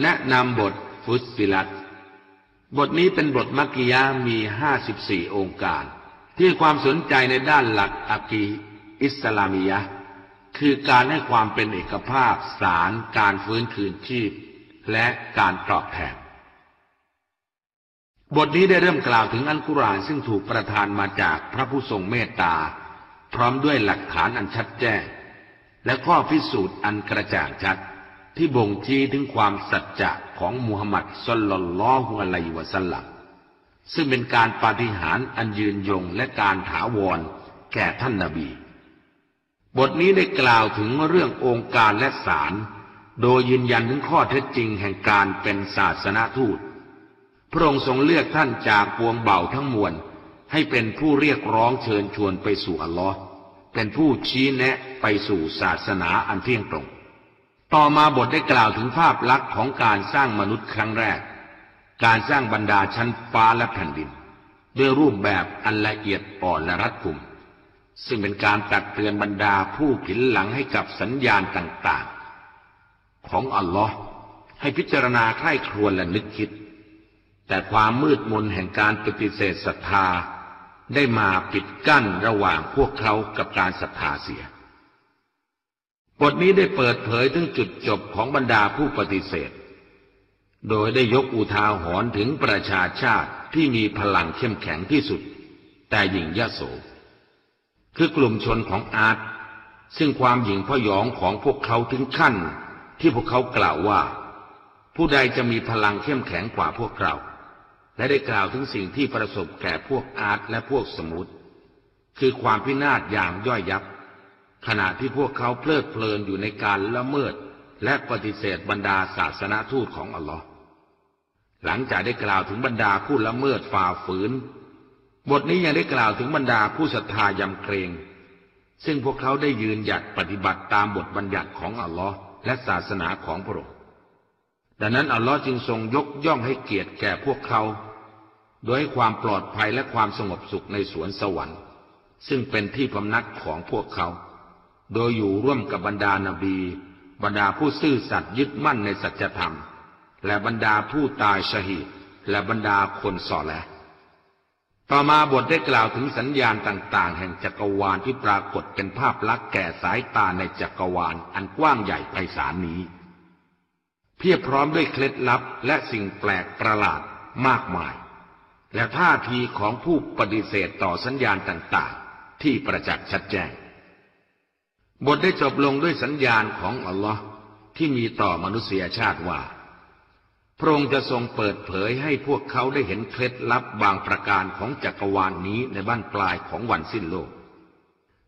แนะนำบทฟุสซิลัตบทนี้เป็นบทมักกิยามีห้าสิบสี่องค์การ ที่ความสนใจในด้านหลักอักีอิสลามียะ คือการให้ความเป็นเอกภาพสารการฟื้นคืนชีพ และการตอบแทนบทนี้ได้เริ่มกล่าวถึงอัลกุรอานซึ่งถูกประทานมาจากพระผู้ทรงเมตตา พร้อมด้วยหลักฐานอันชัดแจ้ง และข้อพิสูจน์อันกระจ่างชัด ที่บ่งชี้ถึงความสัจจะของมุฮัมมัดสุลลัลลอฮุอะลัยวะสัลลัมซึ่งเป็นการปาฏิหาริย์อันยืนยงและการถาวรแก่ท่านนาบี บทนี้ได้กล่าวถึงเรื่ององค์การและศาลโดยยืนยันถึงข้อเท็จจริงแห่งการเป็นศาสนาทูต พระองค์ทรงเลือกท่านจากปวงเบาทั้งมวล ให้เป็นผู้เรียกร้องเชิญชวนไปสู่อัลลอฮ์เป็นผู้ชี้แนะไปสู่ศาสนาอันเที่ยงตรง ต่อมาบทได้กล่าวถึงภาพลักษณ์ของการสร้างมนุษย์ครั้งแรก การสร้างบรรดาชั้นฟ้าและแผ่นดิน ด้วยรูปแบบอันละเอียดอ่อนและรัดกุม ซึ่งเป็นการตักเตือนบรรดาผู้ผินหลังให้กับสัญญาณต่างๆ ของอัลลอฮ์ให้พิจารณาใคร่ครวญและนึกคิด แต่ความมืดมนแห่งการปฏิเสธศรัทธา ได้มาปิดกั้นระหว่างพวกเขากับการศรัทธาเสีย บทนี้ได้เปิดเผยถึงจุดจบของบรรดาผู้ปฏิเสธ โดยได้ยกอุทาหรณ์ถึงประชาชาติที่มีพลังเข้มแข็งที่สุด แต่หญิงยโส คือกลุ่มชนของอาร์ตซึ่งความหยิ่งพยองของพวกเขาถึงขั้น ที่พวกเขากล่าวว่า ผู้ใดจะมีพลังเข้มแข็งกว่าพวกเรา และได้กล่าวถึงสิ่งที่ประสบแก่พวกอาร์ตและพวกสมุทคือความพินาศอย่างย่อยยับ ขณะที่พวกเขาเพลิดเพลินอยู่ในการละเมิด และปฏิเสธบรรดาศาสนาทูตของอัลลอฮ์หลังจากได้กล่าวถึงบรรดาผู้ละเมิดฝ่าฝืน บทนี้ยังได้กล่าวถึงบรรดาผู้ศรัทธายำเกรง ซึ่งพวกเขาได้ยืนหยัดปฏิบัติตามบทบัญญัติของอัลลอฮ์และศาสนาของพระองค์ดังนั้นอัลลอฮ์จึงทรงยกย่องให้เกียรติแก่พวกเขา โดยให้ความปลอดภัยและความสงบสุขในสวนสวรรค์ ซึ่งเป็นที่พำนักของพวกเขา โดยอยู่ร่วมกับบรรดานาบี บรรดาผู้ซื่อสัตย์ยึดมั่นในสัจธรรม และบรรดาผู้ตายชหีดและบรรดาคนสอแลต่อมาบทได้กล่าวถึงสัญญาณต่าง ๆ แห่งจักรวาลที่ปรากฏเป็นภาพลักษณ์แก่สายตาในจักรวาลอันกว้างใหญ่ไพศาลนี้ เพียบพร้อมด้วยเคล็ดลับและสิ่งแปลกประหลาดมากมาย และท่าทีของผู้ปฏิเสธต่อสัญญาณต่าง ๆ ที่ประจักษ์ชัดแจ้ง บทได้จบลงด้วยสัญญาณของอัลลอฮ์ที่มีต่อมนุษยชาติว่า พระองค์จะทรงเปิดเผยให้พวกเขาได้เห็นเคล็ดลับบางประการของจักรวาลนนี้ในบ้านปลายของวันสิ้นโลก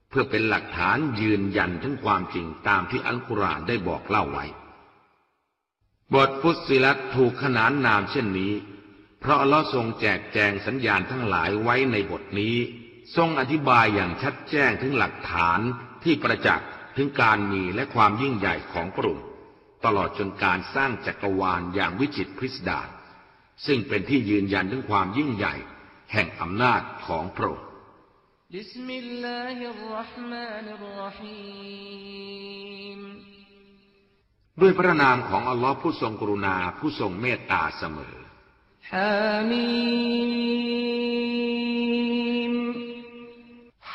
เพื่อเป็นหลักฐานยืนยันถึงความจริงตามที่อัลกุรอานได้บอกเล่าไว้ บทฟุตซิลัตถูกขนานนามเช่นนี้ เพราะอัลลอฮ์ทรงแจกแจงสัญญาณทั้งหลายไว้ในบทนี้ ทรงอธิบายอย่างชัดแจ้งถึงหลักฐาน ที่ประจักษ์ถึงการมีและความยิ่งใหญ่ของพระองค์ตลอดจนการสร้างจักรวาลอย่างวิจิตรพิสดารซึ่งเป็นที่ยืนยันถึงความยิ่งใหญ่ แห่งอำนาจของพระองค์ด้วยพระนามของอัลลอฮ์ผู้ทรงกรุณาผู้ทรงเมตตาเสมอฮามีม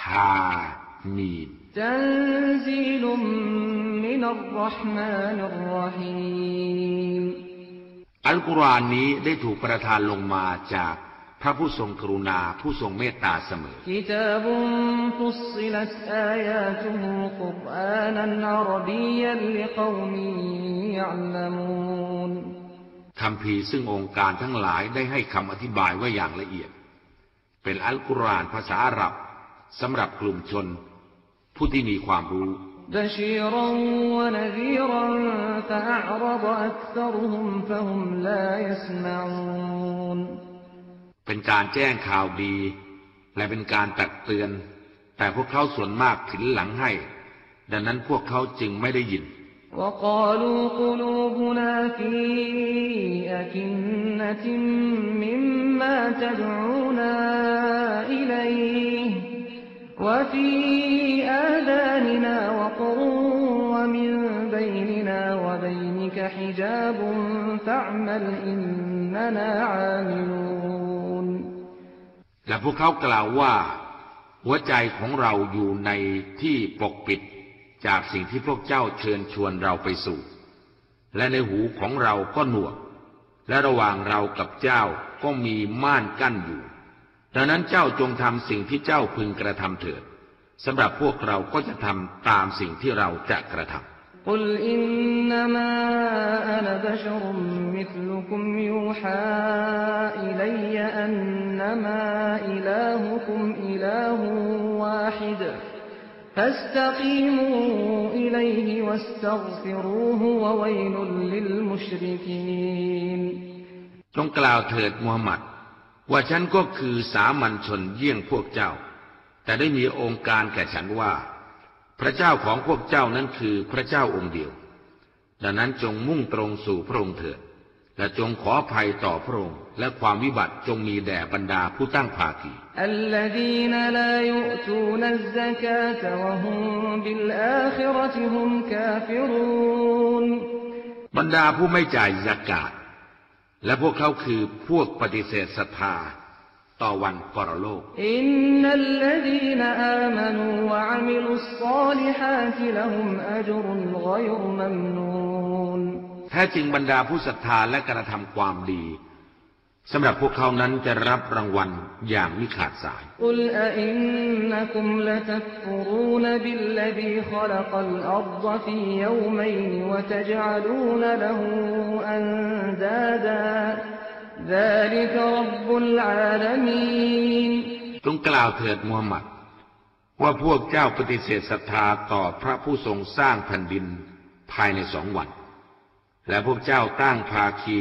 ฮามีม تنزيل من الرحمن الرحيم อัลกุรอานนี้ได้ถูกประทานลงมาจากพระผู้ทรงกรุณาผู้ทรงเมตตาเสมอกิตาบุฟุสิลัตอายาตุฮุกุรอานันอารบียันลิกอมียัลมูนคำพีซึ่งองค์การทั้งหลายได้ให้คำอธิบายไว้อย่างละเอียด เป็นอัลกุรอานภาษาอาหรับสำหรับกลุ่มชน ผู้ที่มีความรู้ بشيرا ونذيرا فأعرض أكثرهم فهم لا يسمعون เป็นการแจ้งข่าวดี และเป็นการตักเตือน แต่พวกเขาส่วนมากถึงหลังให้ ดังนั้นพวกเขาจึงไม่ได้ยิน وقالوا قلوبنا في أكنة مما تدعونا إليه وفي آذاننا وقر ومن بيننا وبينك حجاب فاعمل إننا عاملون และพวกเขากล่าวว่า หัวใจของเราอยู่ในที่ปกปิดจากสิ่งที่พวกเจ้าเชิญชวนเราไปสู่ และในหูของเราก็หนวก และระหว่างเรากับเจ้าก็มีม่านกั้นอยู่ ดังนั้นเจ้าจงทำสิ่งที่เจ้าพึงกระทำเถิดสำหรับพวกเราก็จะทำตามสิ่งที่เราจะกระทำ قل إنما أنا بشر مثلكم يوحى إلي أنما إلهكم إله واحد فاستقيموا إليه واستغفروه وويل للمشركين จงกล่าวเถิดมูฮัมหมัด ว่าฉันก็คือสามัญชนเยี่ยงพวกเจ้า แต่ได้มีองค์การแก่ฉันว่า พระเจ้าของพวกเจ้านั้นคือพระเจ้าองค์เดียว ดังนั้นจงมุ่งตรงสู่พระองค์เถิด และจงขอภัยต่อพระองค์ และความวิบัติจงมีแด่บรรดาผู้ตั้งภาคีบรรดาผู้ไม่จ่ายสกาด และพวกเขาคือพวกปฏิเสธศรัทธาต่อวันปรโลก อินนัลลดีนอามนูวะอามิลุสซาลิฮาติละฮุมอัจรุนกอยรมัมนูนแท้จริงบรรดาผู้ศรัทธาและกระทำความดี สำหรับพวกเขานั้นจะรับรางวัลอย่างมิขาดสาย قل أئنكم لتكفرون بالذي خلق الأرض في يومين وتجعلون له أندادا ذلك رب العالمين จงกล่าวเถิดมูฮัมหมัด ว่าพวกเจ้าปฏิเสธศรัทธาต่อพระผู้ทรงสร้างแผ่นดินภายในสองวัน และพวกเจ้าตั้งภาคี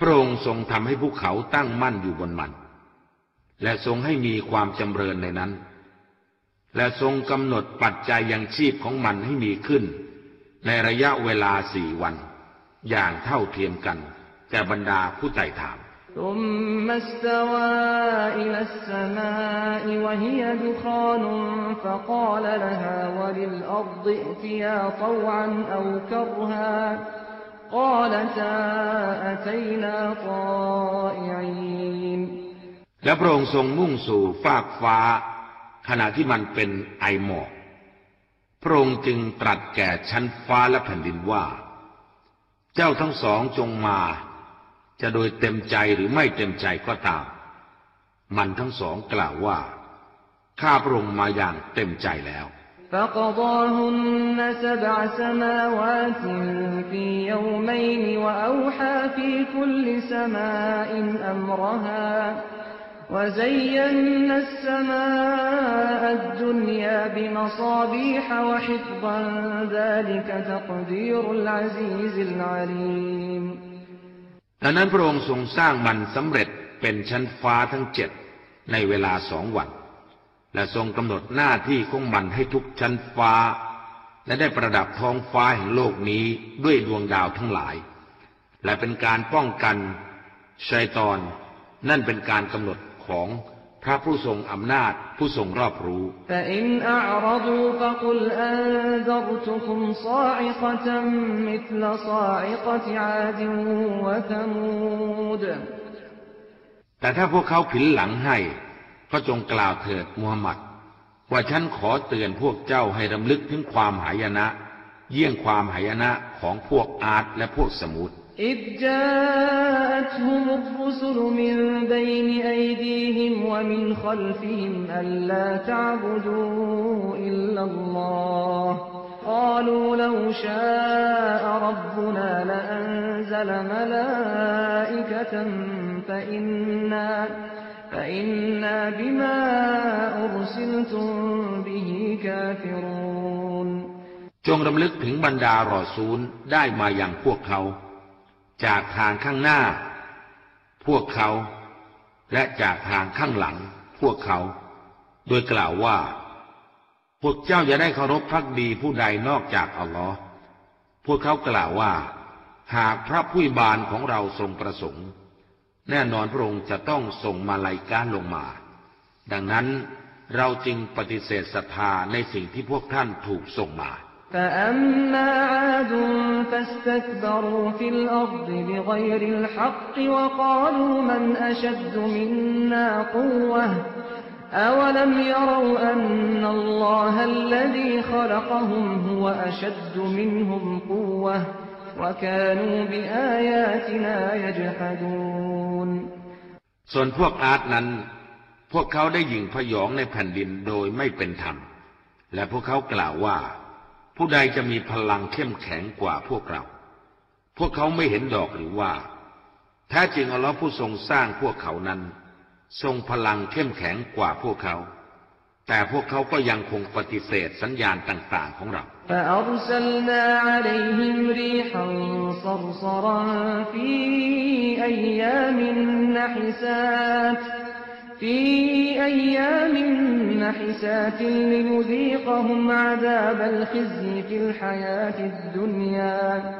พระองค์ทรงทำให้ภูเขาตั้งมั่นอยู่บนมัน และทรงให้มีความจำเริญในนั้น และทรงกำหนดปัจจัยยังชีพของมันให้มีขึ้น ในระยะเวลาสี่วัน อย่างเท่าเทียมกัน แก่บรรดาผู้ไต่ถามาอิวะฮียดุคานุฟะกและ และพระองค์ทรงมุ่งสู่ฟากฟ้า ขณะที่มันเป็นไอหมอก พระองค์จึงตรัสแก่ชั้นฟ้าและแผ่นดินว่า เจ้าทั้งสองจงมา จะโดยเต็มใจหรือไม่เต็มใจก็ตาม มันทั้งสองกล่าวว่า ข้าพระองค์มาอย่างเต็มใจแล้ว فقضاهن سبع سماوات في يومين وأوحى في كل سماء أمرها وزينا السماء الدنيا بمصابيح وحفظا ذلك تقدير العزيز العليم ดังนั้นพระองค์ทรงสร้างมันสำเร็จเป็นชั้นฟ้าทั้งเจ็ดในเวลาสองวัน และทรงกำหนดหน้าที่ของมันให้ทุกชั้นฟ้า และได้ประดับท้องฟ้าแห่งโลกนี้ด้วยดวงดาวทั้งหลาย และเป็นการป้องกันชัยตอน นั่นเป็นการกำหนดของพระผู้ทรงอำนาจผู้ทรงรอบรู้ แต่ถ้าพวกเขาผินหลังให้ ก็จงกล่าวเถิดมูฮัมหมัด ว่าฉันขอเตือนพวกเจ้าให้รำลึกถึงความหายนะ เยี่ยงความหายนะของพวกอาร์ตและพวกสมุทร إذ جاءتهم الرسل من بين أيديهم ومن خلفهم ألا تعبدوا إلا الله قالوا لو شاء ربنا لأنزل ملائكة فإنا จงรำลึกถึงบรรดารอซูลได้มาอย่างพวกเขา จากทางข้างหน้า พวกเขา และจากทางข้างหลัง พวกเขา โดยกล่าวว่า พวกเจ้าอย่าได้เคารพพักดีผู้ใดนอกจากอัลลอฮ์พวกเขากล่าวว่า หากพระผู้บานของเราทรงประสงค์ แน่นอนพระองค์จะต้องส่งมาลายการลงมา ดังนั้นเราจึงปฏิเสธศรัทธาในสิ่งที่พวกท่านถูกส่งมา فأما عاد فاستكبروا في الأرض بغير الحق وقالوا من أشد منا قوة أولم يروا أن الله الذي خلقهم هو أشد منهم قوة وكانوا بآياتنا يجحدون ส่วนพวกอาร์ตนั้น พวกเขาได้ยิงพยองในแผ่นดินโดยไม่เป็นธรรม และพวกเขากล่าวว่า ผู้ใดจะมีพลังเข้มแข็งกว่าพวกเรา พวกเขาไม่เห็นดอกหรือว่าแท้จริงอัลลอฮ์ผู้ทรงสร้างพวกเขานั้น ทรงพลังเข้มแข็งกว่าพวกเขา แต่พวกเขาก็ยังคงปฏิเสธสัญญาณต่าง ๆของเรา فأرسلنا عليهم ريحا صرصرا في أيام نحسات في أيام نحسات لنذيقهم عذاب الخزي في الحياة الدنيا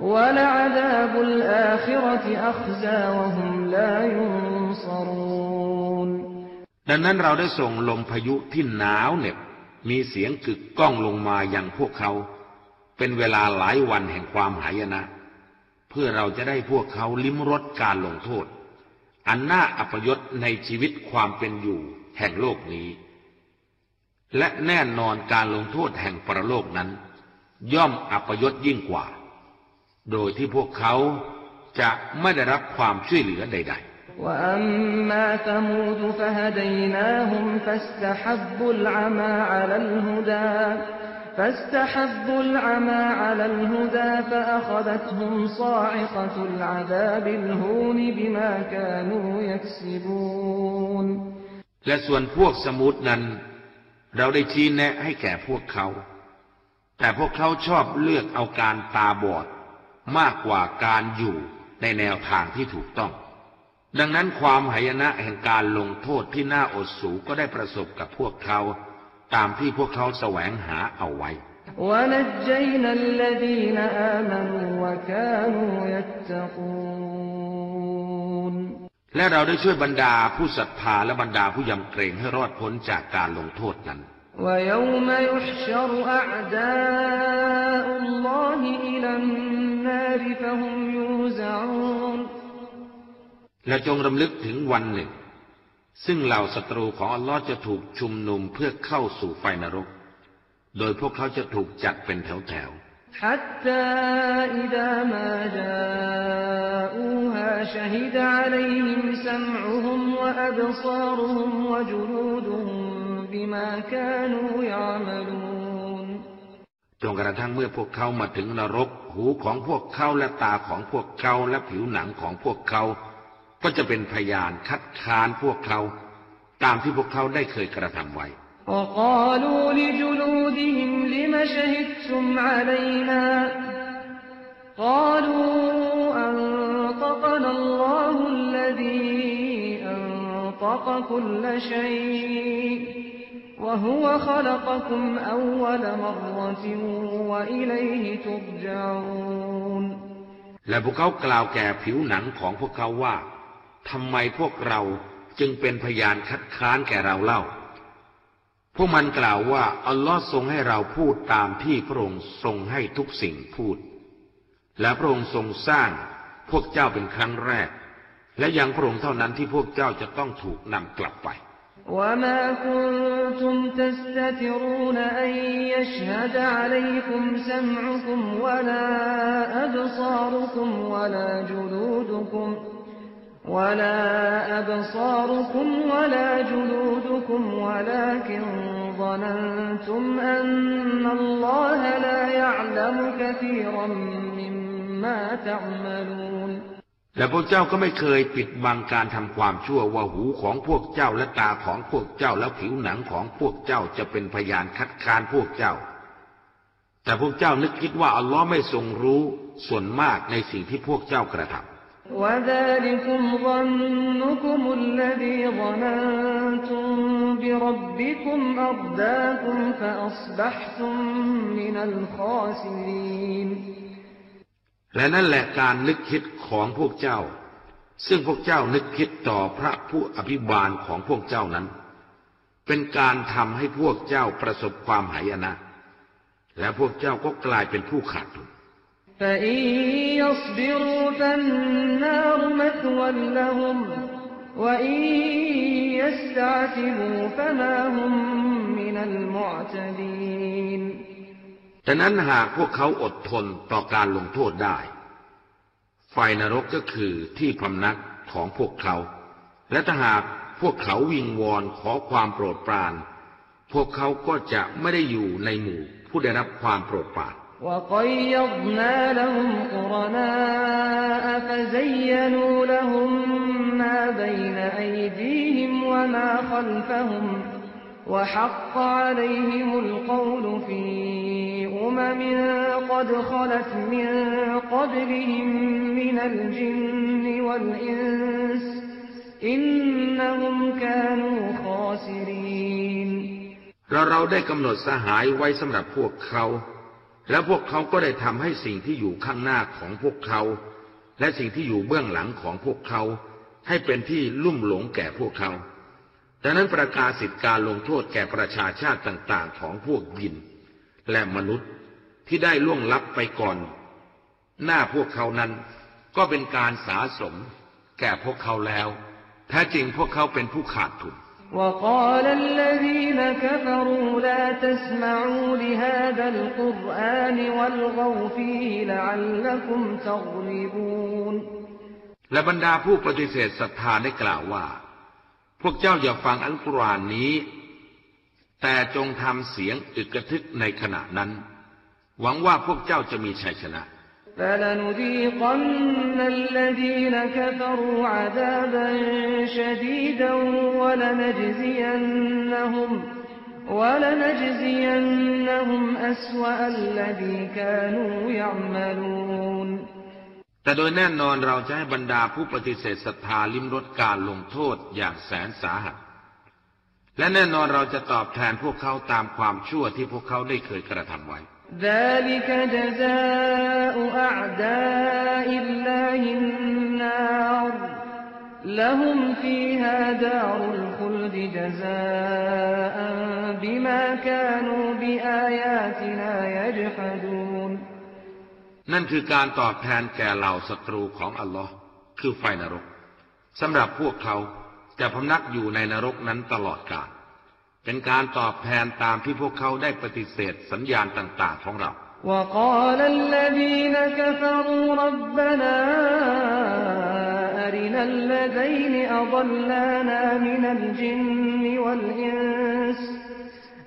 ولعذاب الآخرة أخزى وهم لا ينصرون ดังนั้นเราได้ส่งลมพายุที่หนาวเหน็บ มีเสียงกึกก้องลงมาอย่างพวกเขา เป็นเวลาหลายวันแห่งความหายนะ เพื่อเราจะได้พวกเขาลิ้มรสการลงโทษ อันน่าอัปยศในชีวิตความเป็นอยู่แห่งโลกนี้ และแน่นอนการลงโทษแห่งปรโลกนั้น ย่อมอัปยศยิ่งกว่า โดยที่พวกเขาจะไม่ได้รับความช่วยเหลือใด ๆ وأما ثمود فهديناهم فاستحبوا العمى على الهدى فاستحبوا العمى على الهدى فأخذتهم صاعقة العذاب الهون بما كانوا يكسبون และส่วนพวกสมุทรนั้น เราได้ชี้แนะให้แก่พวกเขา แต่พวกเขาชอบเลือกเอาการตาบอด มากกว่าการอยู่ในแนวทางที่ถูกต้อง ดังนั้นความหายนะแห่งการลงโทษที่น่าอดสูก็ได้ประสบกับพวกเขา ตามที่พวกเขาแสวงหาเอาไว้ ونجينا الذين آمنوا وكانوا يتقون และเราได้ช่วยบรรดาผู้ศรัทธาและบรรดาผู้ยำเกรงให้รอดพ้นจากการลงโทษนั้น ويوم يحشر أعداء الله إلى النار فهم يوزعون และจงรำลึกถึงวันหนึ่ง ซึ่งเหล่าศัตรูของอัลลอฮ์จะถูกชุมนุมเพื่อเข้าสู่ไฟนรก โดยพวกเขาจะถูกจัดเป็นแถว حتى إذا ما جاءوها شهد عليهم سمعهم وأبصارهم وجلودهم بما كانوا يعملون ๆจนกระทั่งเมื่อพวกเขามาถึงนรก หูของพวกเขาและตาของพวกเขาและผิวหนังของพวกเขา ก็จะเป็นพยานคัดค้านพวกเขา ตามที่พวกเขาได้เคยกระทำไว้ وقالوا لجلودهم لم شهدتم علينا قالوا أنطقنا الله الذي أنطق كل شيء وهو خلقكم أول مرة وإليه ترجعون และพวกเขากล่าวแก่ผิวหนังของพวกเขาว่า ทำไมพวกเราจึงเป็นพยานคัดค้านแก่เราเล่า พวกมันกล่าวว่า อัลลอฮ์ทรงให้เราพูดตามที่พระองค์ทรงให้ทุกสิ่งพูด และพระองค์ทรงสร้างพวกเจ้าเป็นครั้งแรก และยังพระองค์เท่านั้นที่พวกเจ้าจะต้องถูกนำกลับไป وما كنتم تستترون أن يشهد عليكم سمعكم ولا أبصاركم ولا جلودكم ولا أبصاركم ولا جلودكم ولكن ظننتم أن الله لا يعلم كثيرا مما تعملون และพวกเจ้าก็ไม่เคยปิดบังการทำความชั่วว่าหูของพวกเจ้าและตาของพวกเจ้าและผิวหนังของพวกเจ้าจะเป็นพยานคัดค้านพวกเจ้า แต่พวกเจ้านึกคิดว่าอัลลอฮ์ไม่ทรงรู้ ส่วนมากในสิ่งที่พวกเจ้ากระทำ وذلكم ظنكم الذي ظننتم بربكم أرداكم فأصبحتم من الخاسرين และนั่นแหละการนึกคิดของพวกเจ้า ซึ่งพวกเจ้านึกคิดต่อพระผู้อภิบาลของพวกเจ้านั้น เป็นการทำให้พวกเจ้าประสบความหายนะ และพวกเจ้าก็กลายเป็นผู้ขาดทุน فإن يصبروا فالنار مثوى لهم وإن يستعتبوا فما هم من المعتدين ดังนั้นหากพวกเขาอดทนต่อการลงโทษได้ ไฟนรกก็คือที่พำนักของพวกเขา และถ้าหากพวกเขาวิงวอนขอความโปรดปราน พวกเขาก็จะไม่ได้อยู่ในหมู่ผู้ได้รับความโปรดปราน وقيضنا لهم قرناء فزينوا لهم ما بين أيديهم وما خلفهم وحق عليهم القول في أمم قد خلت من قبلهم من الجن والإنس إنهم كانوا خاسرين เราเราได้กำหนดสหายไว้สำหรับพวกเขา และพวกเขาก็ได้ทำให้สิ่งที่อยู่ข้างหน้าของพวกเขา และสิ่งที่อยู่เบื้องหลังของพวกเขา ให้เป็นที่ลุ่มหลงแก่พวกเขา ดังนั้นประกาศสิทธิการลงโทษแก่ประชาชาติต่าง ๆ ของพวกยิน และมนุษย์ที่ได้ล่วงลับไปก่อน หน้าพวกเขานั้น ก็เป็นการสาสม แก่พวกเขาแล้ว แท้จริงพวกเขาเป็นผู้ขาดทุน وقال الذين كفروا لا تسمعوا لهذا القرآن والغوا فيه لعلكم تغلبون และบรรดาผู้ปฏิเสธศรัทธาได้กล่าวว่า พวกเจ้าอย่าฟังอัลกุรอานนี้ แต่จงทำเสียงอึกกระทึกในขณะนั้น หวังว่าพวกเจ้าจะมีชัยชนะ فلنذيقن الذين كفروا عذابا شديدا ولنجزينهم ولنجزينهم أسوأ الذي كانوا يعملون แต่โดยแน่นอนเราจะให้บรรดาผู้ปฏิเสธศรัทธาลิ้มรสการลงโทษอย่างแสนสาหัส และแน่นอนเราจะตอบแทนพวกเขาตามความชั่วที่พวกเขาได้เคยกระทำไว้ ذلك جزاء أعداء الله النار لهم فيها دار الخلد جزاء بما كانوا بآياتنا يجحدون นั่นคือการตอบแทนแก่เหล่าศัตรูของอัลลอฮ์คือไฟนรกสำหรับพวกเขาจะพำนักอยู่ในนรกนั้นตลอดกาล เป็นการตอบแทนตามที่พวกเขาได้ปฏิเสธสัญญาณต่างๆของเรา وقال الذين كفروا ربنا أرنا الذين أضلانا من الجن والإنس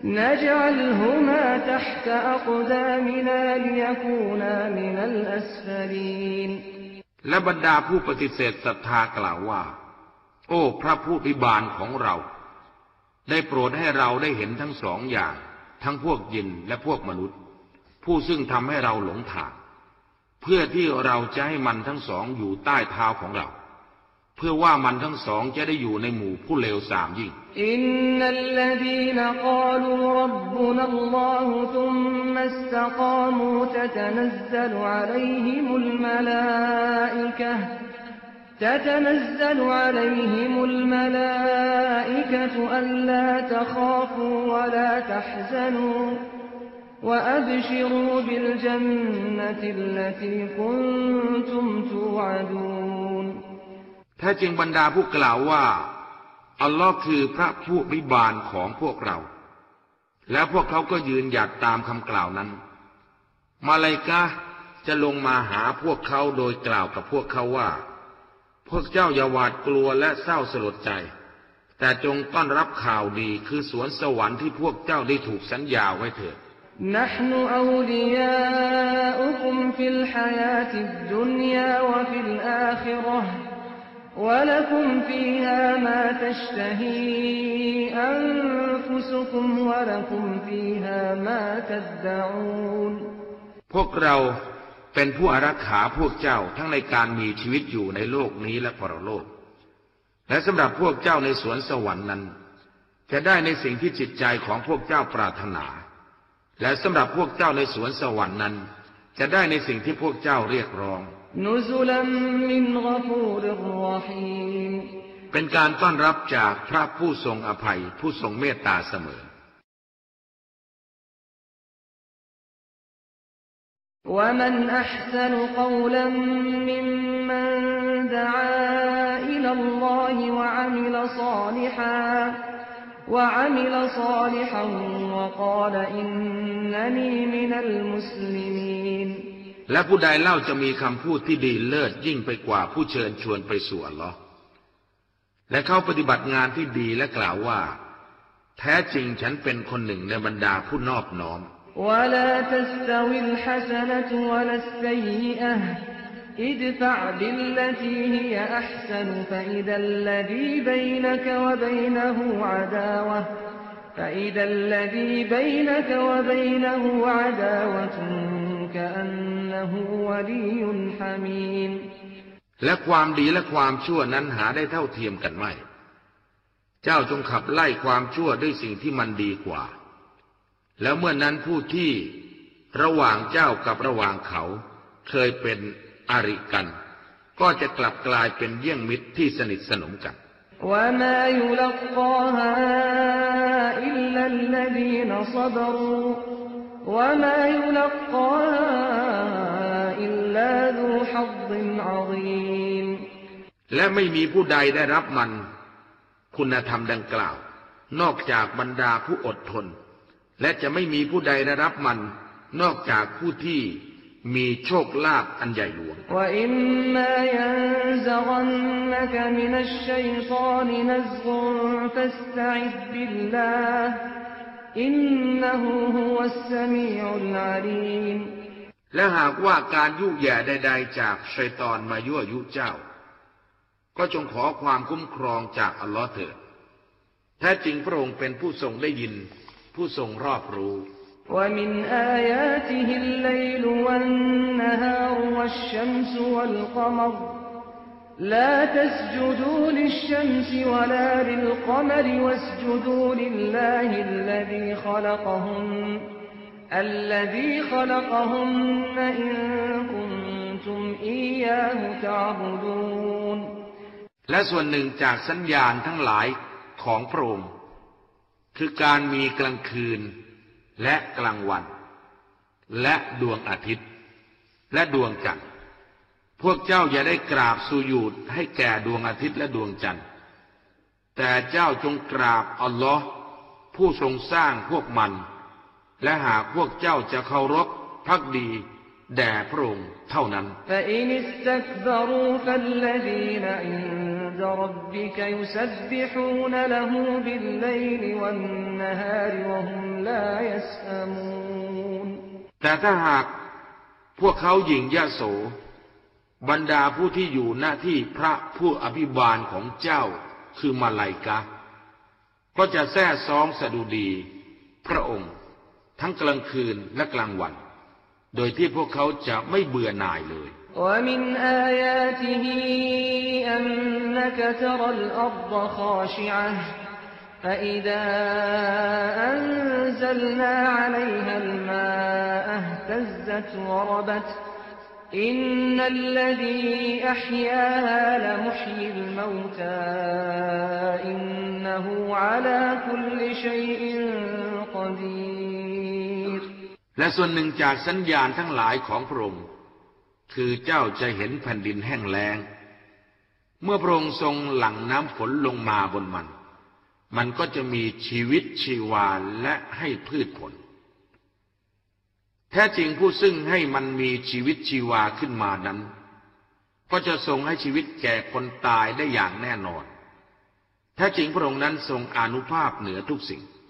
نجعلهما تحت أقدامنا ليكونا من الأسفلين และบรรดาผู้ปฏิเสธศรัทธากล่าวว่า โอ้พระผู้พิบาลของเรา ได้โปรดให้เราได้เห็นทั้งสองอย่าง ทั้งพวกยินและพวกมนุษย์ ผู้ซึ่งทำให้เราหลงทาง เพื่อที่เราจะให้มันทั้งสองอยู่ใต้เท้าของเรา เพื่อว่ามันทั้งสองจะได้อยู่ในหมู่ผู้เลวสามยิ่ง อินนัลลดีนกาลูรับบุนัลลอฮุทุมมัสตกามูตะตนัซซลอะลัยฮิมุลมลาอิกะ تتنزل عليهم الملائكة ألا تخافوا ولا تحزنوا وأبشروا بالجنة التي كنتم توعدون แท้จริงบรรดาผู้กล่าวว่า อัลลอฮ์คือพระผู้บิบาลของพวกเรา และพวกเขาก็ยืนหยัดตามคำกล่าวนั้น มาเลายกาจะลงมาหาพวกเขาโดยกล่าวกับพวกเขาว่า พวกเจ้าอย่าหวาดกลัวและเศร้าสลดใจ แต่จงต้อนรับข่าวดีคือสวนสวรรค์ที่พวกเจ้าได้ถูกสัญญาไว้เถิด نحن أولياؤكم في الحياة الدنيا وفي الآخرة ولكم فيها ما تشتهي أنفسكم ولكم فيها ما تدعون พวกเรา เป็นผู้อารักขาพวกเจ้าทั้งในการมีชีวิตอยู่ในโลกนี้และปรโลก และสำหรับพวกเจ้าในสวนสวรรค์นั้น จะได้ในสิ่งที่จิตใจของพวกเจ้าปรารถนา และสำหรับพวกเจ้าในสวนสวรรค์นั้น จะได้ในสิ่งที่พวกเจ้าเรียกร้องเป็นการต้อนรับจากพระผู้ทรงอภัยผู้ทรงเมตตาเสมอ ومن أحسن قولا ممن دعا إلى الله وعمل صالحا وعمل صالحا وقال إنني من المسلمين และผู้ใดเล่าจะมีคำพูดที่ดีเลิศยิ่งไปกว่าผู้เชิญชวนไปสู่อัลลอฮ์และเขาปฏิบัติงานที่ดีและกล่าวว่า แท้จริงฉันเป็นคนหนึ่งในบรรดาผู้นอบน้อม ولا تستوي الحسنة ولا السيئة ادفع بالتي هي أحسن فإذا الذي بينك وبينه عداوة فإذا الذي بينك وبينه عداوة كأنه ولي حميم และความดีและความชั่วนั้นหาได้เท่าเทียมกันไม่ เจ้าจงขับไล่ความชั่วด้วยสิ่งที่มันดีกว่า แล้วเมื่อนั้นผู้ที่ระหว่างเจ้ากับระหว่างเขา เคยเป็นอริกัน ก็จะกลับกลายเป็นเยี่ยงมิตรที่สนิทสนมกันและไม่มีผู้ใดได้รับมัน คุณธรรมดังกล่าว นอกจากบรรดาผู้อดทน และจะไม่มีผู้ใดได้รับมัน นอกจากผู้ที่มีโชคลาภอันใหญ่หลวง และหากว่าการยุ่ยแย่ใดๆจากชัยตอนมายั่วยุเจ้า ก็จงขอความคุ้มครองจากอัลลอฮ์เถิดแท้จริงพระองค์เป็นผู้ทรงได้ยิน ผู้ทรงรอบรู้ ومن آياته الليل والنهار والشمس والقمر لا تسجدوا للشمس ولا للقمر واسجدوا لله الذي خلقهن الذي خلقهن إن كنتم إياه تعبدون และส่วนหนึ่งจากสัญญาณทั้งหลายของพระองค์ คือการมีกลางคืน และกลางวัน และดวงอาทิตย์ และดวงจันทร์ พวกเจ้าอย่าได้กราบสุยูดให้แก่ดวงอาทิตย์และดวงจันทร์ แต่เจ้าจงกราบอัลลอฮ์ผู้ทรงสร้างพวกมัน และหากพวกเจ้าจะเคารพพักดีแด่พระองค์เท่านั้น عند ربك يسبحون له بالليل والنهار وهم لا يسأمون แต่ถ้าหากพวกเขาหยิ่งยโส บรรดาผู้ที่อยู่หน้าที่พระผู้อภิบาลของเจ้าคือมาลายกาก็จะแท้ซองสดุดี พระองค์ ทั้งกลางคืนและกลางวัน โดยที่พวกเขาจะไม่เบื่อหน่ายเลย ومن آياته أنك ترى الأرض خاشعة فإذا أنزلنا عليها الماء اهتزت وربت إن الذي أحياها لمحيي الموتى إنه على كل شيء قدير และส่วนหนึ่งจากสัญญาณทั้งหลายของพระองค์ คือเจ้าจะเห็นแผ่นดินแห้งแล้ง เมื่อพระองค์ทรงหลั่งน้ำฝนลงมาบนมัน มันก็จะมีชีวิตชีวาและให้พืชผล แท้จริงผู้ซึ่งให้มันมีชีวิตชีวาขึ้นมานั้น ก็จะทรงให้ชีวิตแก่คนตายได้อย่างแน่นอน แท้จริงพระองค์นั้นทรงอนุภาพเหนือทุกสิ่ง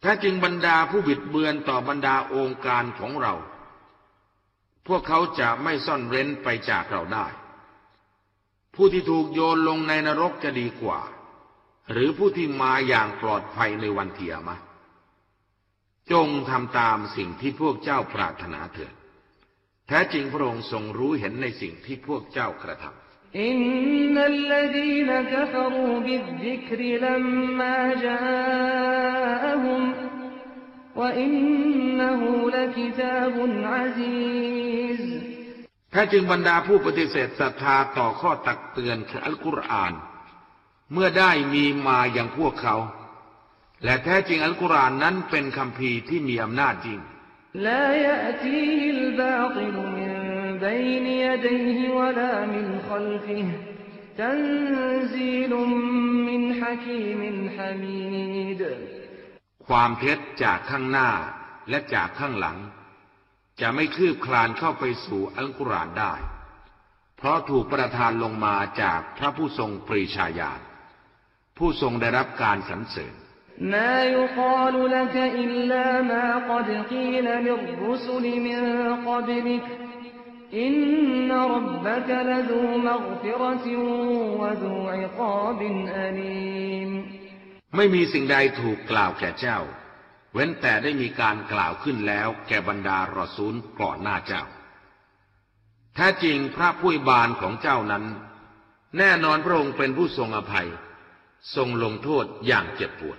แท้จริงบรรดาผู้บิดเบือนต่อบรรดาองค์การของเรา พวกเขาจะไม่ซ่อนเร้นไปจากเราได้ ผู้ที่ถูกโยนลงในนรกจะดีกว่า หรือผู้ที่มาอย่างปลอดภัยในวันเทียมะจงทำตามสิ่งที่พวกเจ้าปรารถนาเถิด แท้จริงพระองค์ทรงรู้เห็นในสิ่งที่พวกเจ้ากระทำ อินนัลลดีนกฟรูบิดซิกรลัมมาจาอฮุมวะอินนหูลกิตาบุนอาซีซแท้จริงบรรดาผู้ปฏิเสธศรัทธาต่อข้อตักเตือนคืออัลกุรอาน เมื่อได้มีมาอย่างพวกเขา และแท้จริงอัลกุรอานนั้นเป็นคำพีที่มีอำนาจจริง لا يأتيه الباطل من بين يديه ولا من خلفه تنزيل من حكيم حميد ความเท็จจากข้างหน้าและจากข้างหลัง จะไม่คืบคลานเข้าไปสู่อัลกุรอานได้ เพราะถูกประทานลงมาจากพระผู้ทรงปรีชาญาณผู้ทรงได้รับการสรรเสริญ ما يقال لك إلا ما قد قيل للرسل من قبلك อินนรับบะกะลดูมักฟิรติวะดูอิกาบินอาลีมไม่มีสิ่งใดถูกกล่าวแก่เจ้า เว้นแต่ได้มีการกล่าวขึ้นแล้วแก่บรรดารอซูลก่อนหน้าเจ้า แท้จริงพระผู้บานของเจ้านั้น แน่นอนพระองค์เป็นผู้ทรงอภัย ทรงลงโทษอย่างเจ็บปวด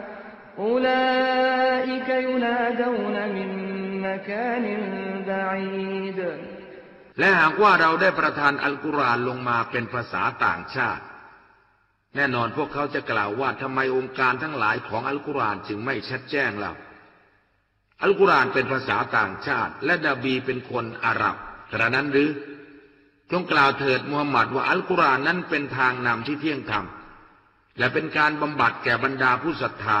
أولئك ينادون من مكان بعيد และหากว่าเราได้ประทานอัลกุรอานลงมาเป็นภาษาต่างชาติ แน่นอนพวกเขาจะกล่าวว่าทำไมองค์การทั้งหลายของอัลกุรอานจึงไม่ชัดแจ้งเราอัลกุรอานเป็นภาษาต่างชาติ และดาบีเป็นคนอาหรับกระนั้นหรือจงกล่าวเถิดมูฮัมหมัดว่าอัลกุรอานนั้นเป็นทางนำที่เที่ยงธรรมและเป็นการบำบัดแก่บรรดาผู้ศรัทธา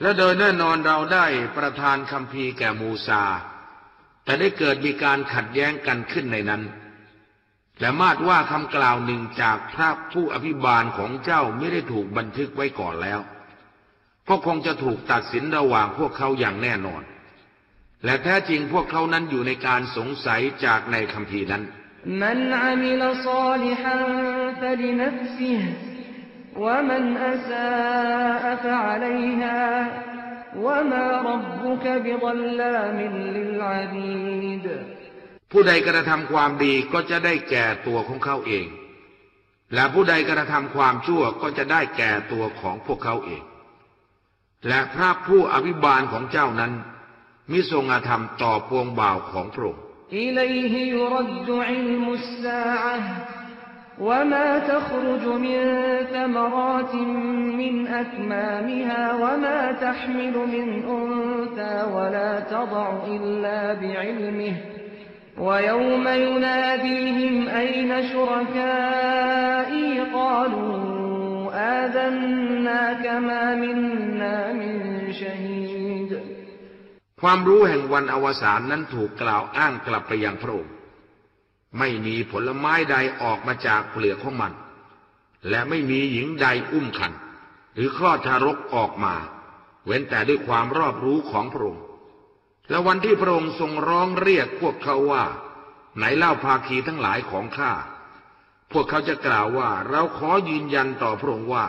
และโดยแน่นอนเราได้ประทานคำพีแก่มูซา แต่ได้เกิดมีการขัดแย้งกันขึ้นในนั้น และมาดว่าคำกล่าวหนึ่งจากพระผู้อภิบาลของเจ้าไม่ได้ถูกบันทึกไว้ก่อนแล้ว ก็คงจะถูกตัดสินระหว่างพวกเขาอย่างแน่นอน และแท้จริงพวกเขานั้นอยู่ในการสงสัยจากในคำพีนั้น มันอามิลซาลิฮันฟลินัฟซิฮ ومن أساء فعليها وما ربك بظلام للعبيد ผู้ใดกระทำความดีก็จะได้แก่ตัวของเขาเอง และผู้ใดกระทำความชั่วก็จะได้แก่ตัวของพวกเขาเอง และพระผู้อภิบาลของเจ้านั้นมิทรงอาธรรมต่อพวงบ่าวของพระองค์ وما تخرج من ثمرات من أكمامها وما تحمل من أنثى ولا تضع إلا بعلمه ويوم يناديهم أين شركائي قالوا آذنا كما منا من شهيد ความรู้แห่งวันอวสานนั้นถูกกล่าวอ้างกลับไปยังพระองค์ ไม่มีผลไม้ใดออกมาจากเปลือกของมัน และไม่มีหญิงใดอุ้มขัน หรือคลอดทารกออกมา เว้นแต่ด้วยความรอบรู้ของพระองค์ และวันที่พระองค์ทรงร้องเรียกพวกเขาว่า ไหนเล่าภาคีทั้งหลายของข้า พวกเขาจะกล่าวว่าเราขอยืนยันต่อพระองค์ว่า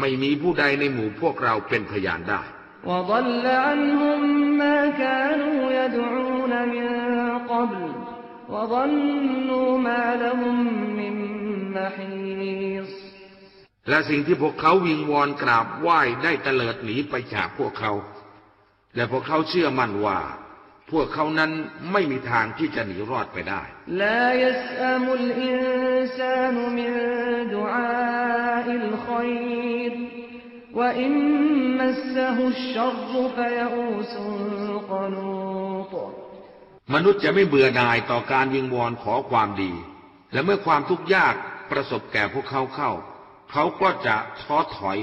ไม่มีผู้ใดในหมู่พวกเราเป็นพยานได้ وضل عنهم ما كانوا يدعون من قبل และสิ่งที่พวกเขาวิงวอนกราบไหว้ได้เตลิดหนีไปจากพวกเขา และพวกเขาเชื่อมั่นว่า พวกเขานั้นไม่มีทางที่จะหนีรอดไปได้และ มนุษย์จะไม่เบื่อหน่ายต่อการวิงวอนขอความดี และเมื่อความทุกข์ยากประสบแก่พวกเขาเข้า เขาก็จะท้อถอย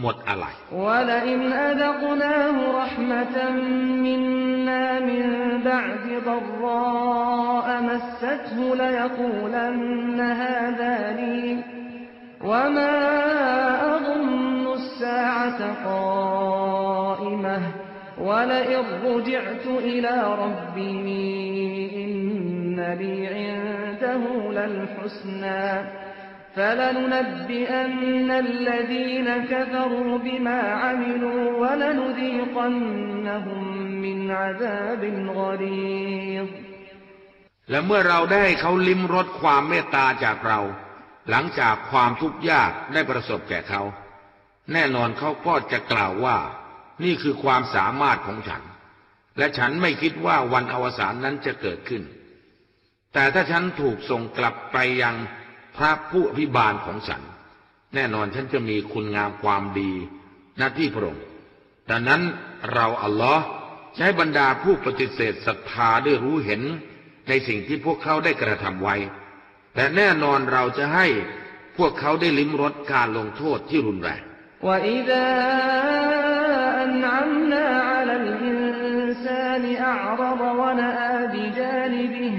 หมดอะไร ولئن أذقناه رحمة منا من بعد ضراء مسته ليقولن هذا لي وما أظن الساعة قائمة ولئن رجعت إلى ربي إن لي عنده للحسنى فلننبئن الذين كفروا بما عملوا ولنذيقنهم من عذاب غليظ และเมื่อเราได้ให้เขาลิ้มรสความเมตตาจากเรา หลังจากความทุกข์ยากได้ประสบแก่เขา แน่นอนเขาก็จะกล่าวว่า นี่คือความสามารถของฉัน และฉันไม่คิดว่าวันอวสานนั้นจะเกิดขึ้น แต่ถ้าฉันถูกส่งกลับไปยังพระผู้อภิบาลของฉัน แน่นอนฉันจะมีคุณงามความดีหน้าที่พระองค์ดังนั้นเราอัลลอฮ์จะให้บรรดาผู้ปฏิเสธศรัทธาได้รู้เห็นในสิ่งที่พวกเขาได้กระทำไว้ แต่แน่นอนเราจะให้พวกเขาได้ลิ้มรสการลงโทษที่รุนแรง أنعمنا على الإنسان أعرض ونأى بجانبه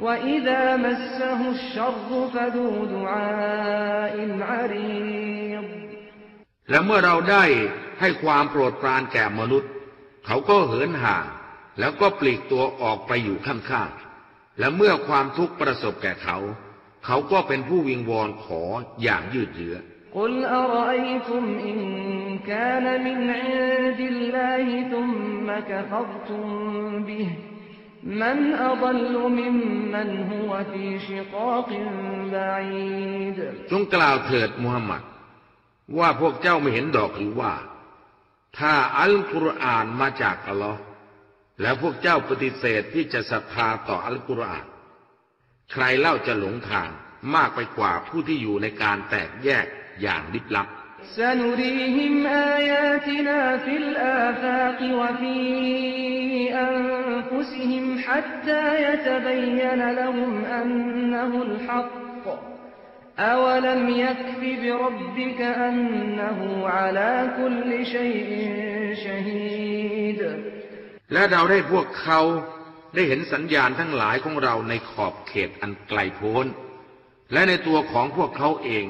وإذا مسه الشر فذو دعاء عريض และเมื่อเราได้ให้ความโปรดปรานแก่มนุษย์ เขาก็เหินห่าง แล้วก็ปลีกตัวออกไปอยู่ข้างๆ และเมื่อความทุกข์ประสบแก่เขา เขาก็เป็นผู้วิงวอนขออย่างยืดเยื้อ قل أرأيتم إن كان من عند الله ثم كفرتم به من أضل ممن هو في شقاق بعيد จงกล่าวเถิดมูฮัมหมัด ว่าพวกเจ้าไม่เห็นดอกหรือว่า ถ้าอัลกุรอานมาจากอัลลอฮ์แล้วพวกเจ้าปฏิเสธที่จะศรัทธาต่ออัลกุรอาน ใครเล่าจะหลงทางมากไปกว่าผู้ที่อยู่ในการแตกแยก อย่างลิบลับ سنريهم آياتنا في الآفاق وفي أنفسهم حتى يتبين لهم أنه الحق أولم يكف بربك أنه على كل شيء شهيد และเราได้พวกเขาได้เห็นสัญญาณทั้งหลายของเราในขอบเขตอันไกลโพ้น และในตัวของพวกเขาเอง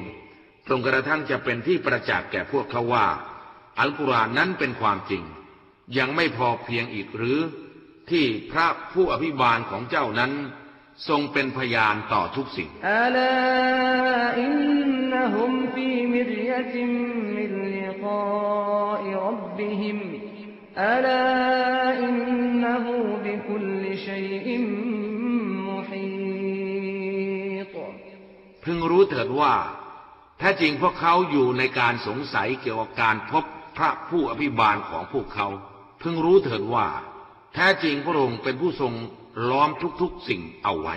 จนกระทั่งจะเป็นที่ประจักษ์แก่พวกเขาว่า อัลกุรอานนั้นเป็นความจริง ยังไม่พอเพียงอีกหรือ ที่พระผู้อภิบาลของเจ้านั้น ทรงเป็นพยานต่อทุกสิ่งพึงรู้เถิดว่า ท้จริงพวกเขาอยู่ในการสงสัยเกี่ยวกับการพบพระผู้อภิบาลของพวกเขา เพิ่งรู้เถิดว่า แท้จริงพระองค์เป็นผู้ทรงล้อมทุกๆสิ่งเอาไว้